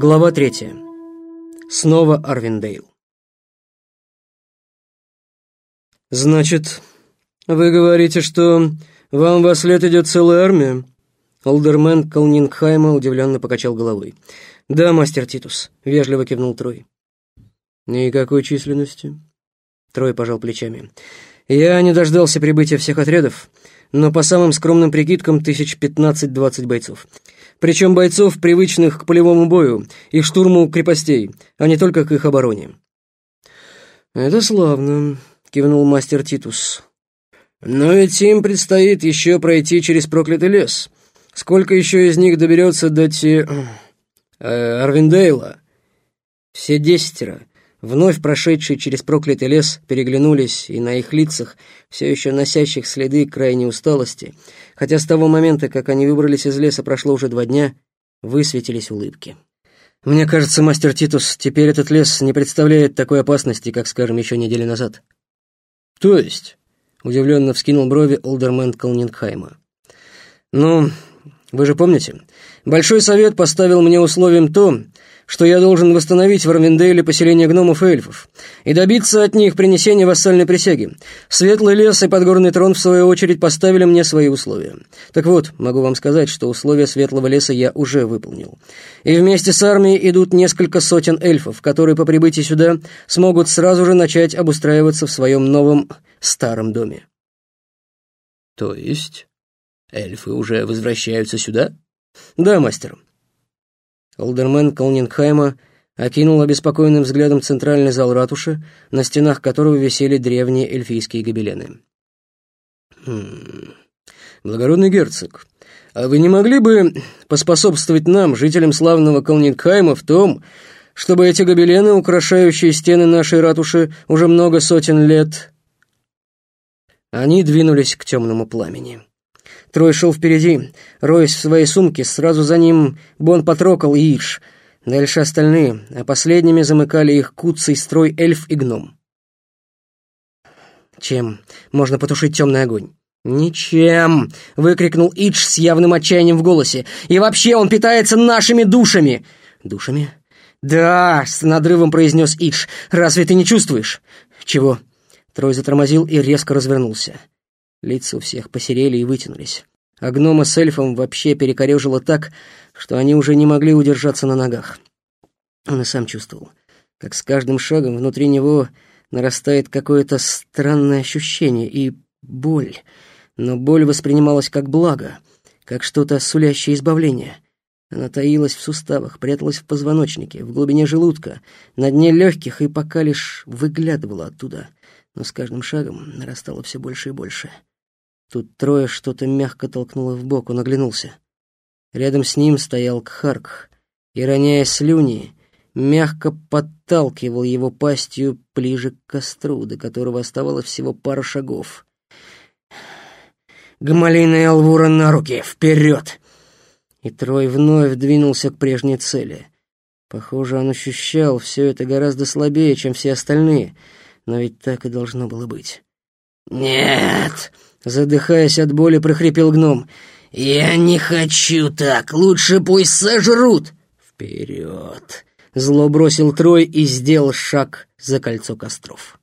Глава третья. Снова Арвиндейл. «Значит, вы говорите, что вам во след идет целая армия?» Олдермен Колнингхайма удивленно покачал головой. «Да, мастер Титус», — вежливо кивнул Трой. «Никакой численности?» Трой пожал плечами. «Я не дождался прибытия всех отрядов, но по самым скромным прикидкам тысяч пятнадцать-двадцать бойцов. Причем бойцов, привычных к полевому бою и штурму крепостей, а не только к их обороне». «Это славно», — кивнул мастер Титус. «Но ведь им предстоит еще пройти через проклятый лес. Сколько еще из них доберется до те... Э, Арвиндейла?» Все десятеро, вновь прошедшие через проклятый лес, переглянулись, и на их лицах, все еще носящих следы крайней усталости, хотя с того момента, как они выбрались из леса, прошло уже два дня, высветились улыбки. «Мне кажется, мастер Титус, теперь этот лес не представляет такой опасности, как, скажем, еще недели назад». «То есть?» — удивленно вскинул брови Олдермен Колнингхайма. «Ну, вы же помните, Большой Совет поставил мне условием то, что я должен восстановить в Арвинделе поселение гномов и эльфов и добиться от них принесения вассальной присяги. Светлый лес и подгорный трон, в свою очередь, поставили мне свои условия. Так вот, могу вам сказать, что условия Светлого леса я уже выполнил. И вместе с армией идут несколько сотен эльфов, которые по прибытии сюда смогут сразу же начать обустраиваться в своем новом старом доме. То есть эльфы уже возвращаются сюда? Да, мастер. Олдермен Колнингхайма окинул обеспокоенным взглядом центральный зал ратуши, на стенах которого висели древние эльфийские гобелены. «Хм... Благородный герцог, а вы не могли бы поспособствовать нам, жителям славного Колнингхайма, в том, чтобы эти гобелены, украшающие стены нашей ратуши уже много сотен лет...» Они двинулись к темному пламени. Трой шел впереди, роясь в своей сумке, сразу за ним Бон Патрокол и Иш, дальше остальные, а последними замыкали их куцый строй эльф и гном. «Чем можно потушить темный огонь?» «Ничем!» — выкрикнул Идж с явным отчаянием в голосе. «И вообще он питается нашими душами!» «Душами?» «Да!» — с надрывом произнес Идж. «Разве ты не чувствуешь?» «Чего?» Трой затормозил и резко развернулся. Лица у всех посерели и вытянулись. А гнома с эльфом вообще перекорежило так, что они уже не могли удержаться на ногах. Он и сам чувствовал, как с каждым шагом внутри него нарастает какое-то странное ощущение и боль. Но боль воспринималась как благо, как что-то сулящее избавление. Она таилась в суставах, пряталась в позвоночнике, в глубине желудка, на дне легких и пока лишь выглядывала оттуда. Но с каждым шагом нарастало все больше и больше — Тут трое что-то мягко толкнуло в бок, он оглянулся. Рядом с ним стоял Кхарк и, роняя слюни, мягко подталкивал его пастью ближе к костру, до которого оставалось всего пара шагов. «Гмалина Алвура на руки! Вперед!» И Трой вновь двинулся к прежней цели. Похоже, он ощущал все это гораздо слабее, чем все остальные, но ведь так и должно было быть. «Нет!» Задыхаясь от боли, прохрипел гном. «Я не хочу так, лучше пусть сожрут!» «Вперед!» Зло бросил Трой и сделал шаг за кольцо костров.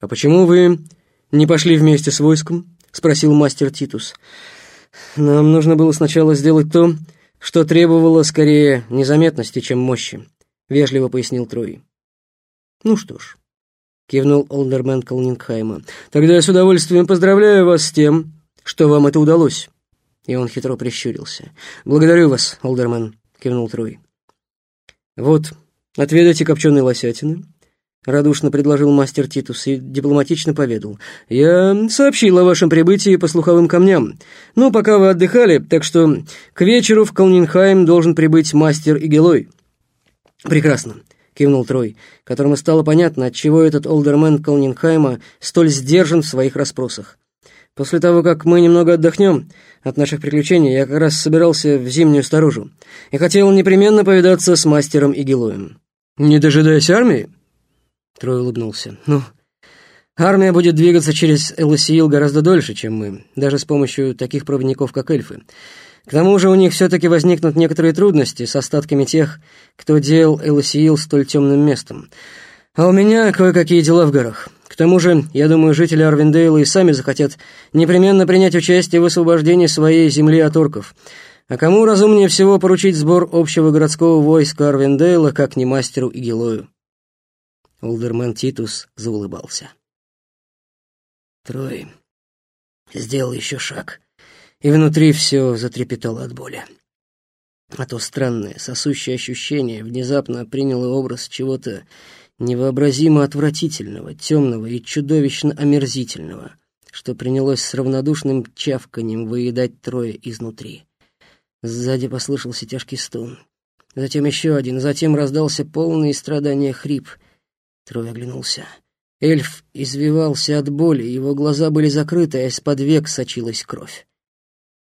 «А почему вы не пошли вместе с войском?» — спросил мастер Титус. «Нам нужно было сначала сделать то, что требовало скорее незаметности, чем мощи», — вежливо пояснил Трой. «Ну что ж, кивнул Олдермен Колнингхайма. «Тогда я с удовольствием поздравляю вас с тем, что вам это удалось». И он хитро прищурился. «Благодарю вас, Олдермен», — кивнул Трой. «Вот, отведайте копченой лосятины», — радушно предложил мастер Титус и дипломатично поведал. «Я сообщил о вашем прибытии по слуховым камням. Ну, пока вы отдыхали, так что к вечеру в Колнингхайм должен прибыть мастер Игелой». «Прекрасно. — кивнул Трой, которому стало понятно, отчего этот олдермен Колнингхайма столь сдержан в своих расспросах. «После того, как мы немного отдохнем от наших приключений, я как раз собирался в зимнюю сторожу и хотел непременно повидаться с мастером Игилуем». «Не дожидаясь армии?» Трой улыбнулся. «Ну, армия будет двигаться через Элосиил гораздо дольше, чем мы, даже с помощью таких проводников, как эльфы. К тому же у них все-таки возникнут некоторые трудности с остатками тех, кто делал Элосиил столь темным местом. А у меня кое-какие дела в горах. К тому же, я думаю, жители Арвиндейла и сами захотят непременно принять участие в освобождении своей земли от орков. А кому разумнее всего поручить сбор общего городского войска Арвиндейла, как не мастеру Игилою? Олдермен Титус заулыбался. Трой сделал еще шаг, и внутри все затрепетало от боли. А то странное, сосущее ощущение внезапно приняло образ чего-то невообразимо отвратительного, темного и чудовищно омерзительного, что принялось с равнодушным чавканием выедать трое изнутри. Сзади послышался тяжкий стон. Затем еще один, затем раздался полный страдания хрип. Трой оглянулся. Эльф извивался от боли, его глаза были закрыты, а из-под век сочилась кровь.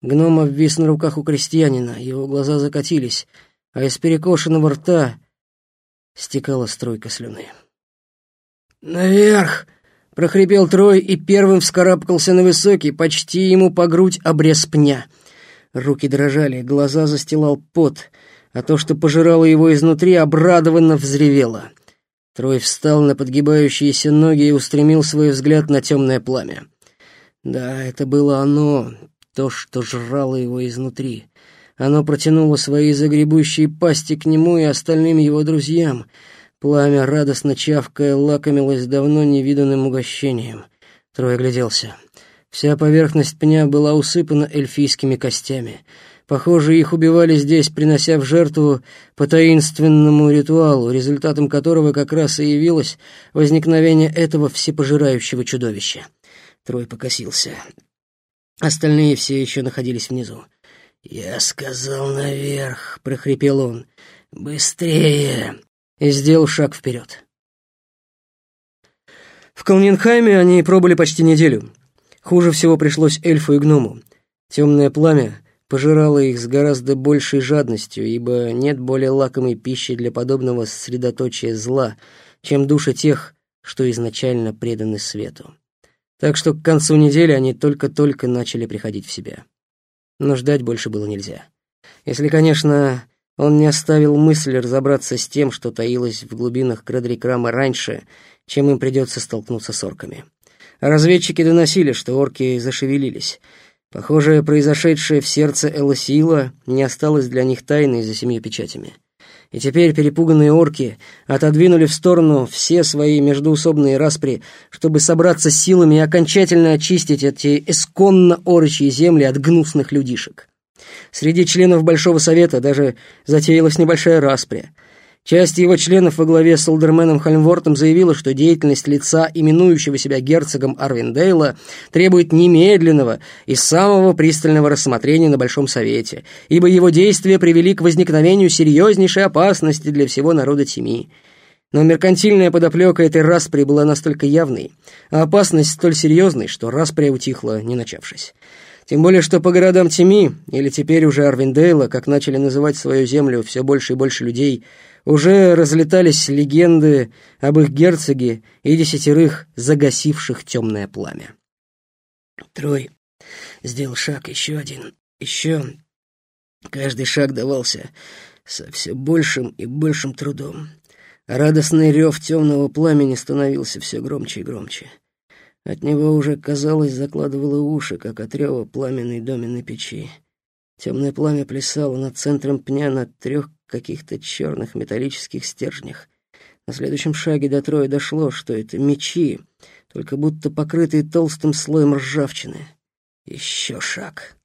Гном обвис на руках у крестьянина, его глаза закатились, а из перекошенного рта стекала стройка слюны. «Наверх!» — прохрипел Трой и первым вскарабкался на высокий, почти ему по грудь обрез пня. Руки дрожали, глаза застилал пот, а то, что пожирало его изнутри, обрадованно взревело. Трой встал на подгибающиеся ноги и устремил свой взгляд на темное пламя. Да, это было оно, то, что жрало его изнутри. Оно протянуло свои загребущие пасти к нему и остальным его друзьям. Пламя, радостно чавкая, лакомилось давно невиданным угощением. Трой огляделся. Вся поверхность пня была усыпана эльфийскими костями — Похоже, их убивали здесь, принося в жертву по таинственному ритуалу, результатом которого как раз и явилось возникновение этого всепожирающего чудовища. Трой покосился. Остальные все еще находились внизу. «Я сказал наверх», — прохрипел он. «Быстрее!» И сделал шаг вперед. В Колнинхайме они пробыли почти неделю. Хуже всего пришлось эльфу и гному. Темное пламя пожирала их с гораздо большей жадностью, ибо нет более лакомой пищи для подобного сосредоточия зла, чем души тех, что изначально преданы свету. Так что к концу недели они только-только начали приходить в себя. Но ждать больше было нельзя. Если, конечно, он не оставил мысль разобраться с тем, что таилось в глубинах Кредрикрама раньше, чем им придется столкнуться с орками. разведчики доносили, что орки зашевелились — Похоже, произошедшее в сердце Элосиила не осталось для них тайной за семью печатями. И теперь перепуганные орки отодвинули в сторону все свои междуусобные распри, чтобы собраться силами и окончательно очистить эти исконно орочьи земли от гнусных людишек. Среди членов Большого Совета даже затеялась небольшая распря — Часть его членов во главе с Олдерменом Хальмвортом заявила, что деятельность лица, именующего себя герцогом Арвиндейла, требует немедленного и самого пристального рассмотрения на Большом Совете, ибо его действия привели к возникновению серьезнейшей опасности для всего народа Тими. Но меркантильная подоплека этой распри была настолько явной, а опасность столь серьезной, что распря утихла, не начавшись. Тем более, что по городам Тими, или теперь уже Арвиндейла, как начали называть свою землю все больше и больше людей, уже разлетались легенды об их герцоге и десятерых загасивших темное пламя. Трой сделал шаг, еще один, еще. Каждый шаг давался со все большим и большим трудом. Радостный рев темного пламени становился все громче и громче. От него уже, казалось, закладывало уши, как от рева пламенной доменной печи. Темное пламя плясало над центром пня на трех каких-то черных металлических стержнях. На следующем шаге до Троя дошло, что это мечи, только будто покрытые толстым слоем ржавчины. Еще шаг.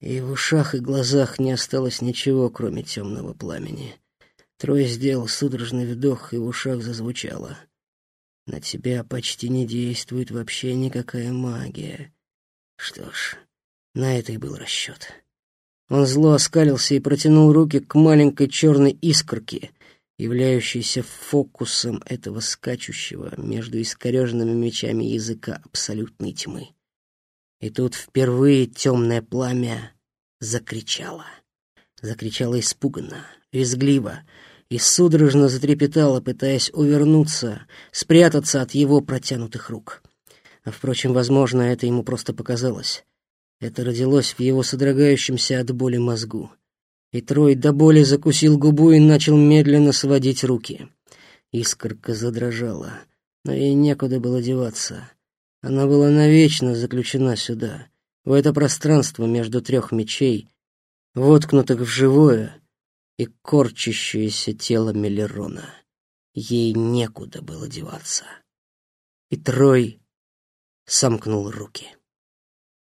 И в ушах и глазах не осталось ничего, кроме темного пламени. Трой сделал судорожный вдох, и в ушах зазвучало. На тебя почти не действует вообще никакая магия. Что ж, на это и был расчет. Он зло оскалился и протянул руки к маленькой черной искорке, являющейся фокусом этого скачущего между искореженными мечами языка абсолютной тьмы. И тут впервые темное пламя закричало. Закричало испуганно, визгливо, и судорожно затрепетала, пытаясь увернуться, спрятаться от его протянутых рук. А, впрочем, возможно, это ему просто показалось. Это родилось в его содрогающемся от боли мозгу. И Трой до боли закусил губу и начал медленно сводить руки. Искорка задрожала, но ей некуда было деваться. Она была навечно заключена сюда, в это пространство между трех мечей, воткнутых в живое и корчащееся тело Мелерона. Ей некуда было деваться. И Трой сомкнул руки.